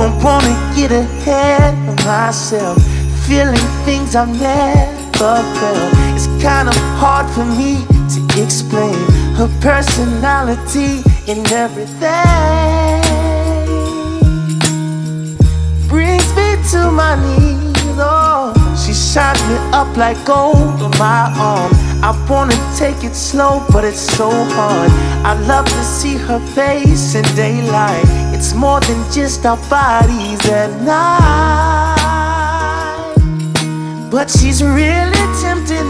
Don't wanna get ahead of myself, feeling things I've never felt. It's kinda hard for me to explain her personality and everything. Brings me to my knees, oh. She shines me up like gold on my arm. I wanna take it slow, but it's so hard. I love to see her face in daylight. It's more than just our bodies at night. But she's really tempting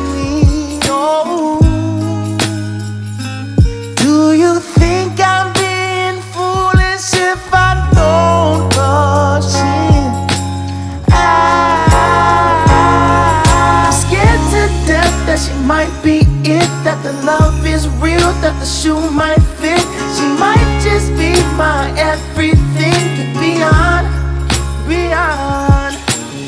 she might be it, that the love is real, that the shoe might fit. She might just be my everything and beyond, beyond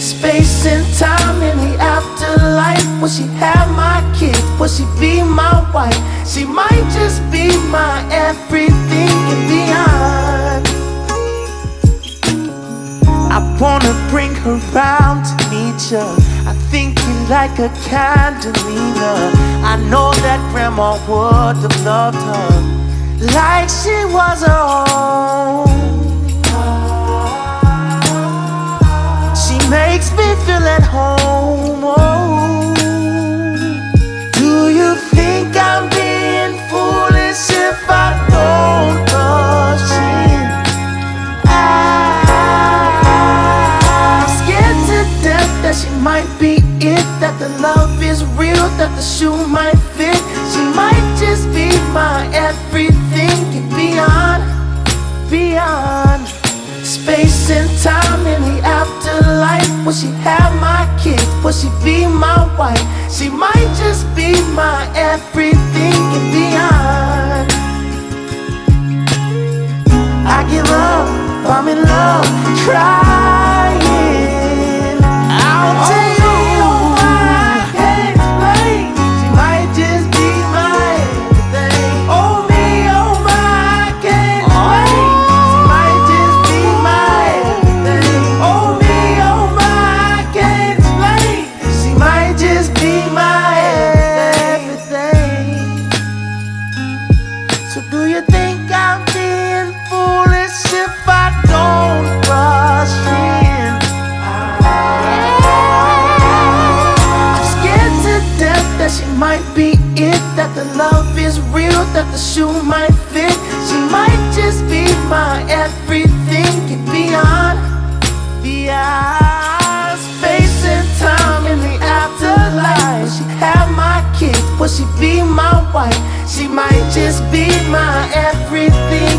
space and time in the afterlife. Will she have my kids? Will she be my wife? She might just be my everything and beyond. I wanna bring her round to meet you. I think you like a candelina. I know that grandma would have loved her like she was her own. The love is real, that the shoe might fit. She might just be my everything and beyond, beyond space and time in the afterlife. Will she have my kids? Will she be my wife? She might just be my everything and beyond. I give up, I'm in love, trying. Might be it, that the love is real, that the shoe might fit. She might just be my everything and beyond, beyond space and time in the afterlife. Will she have my kids? Will she be my wife? She might just be my everything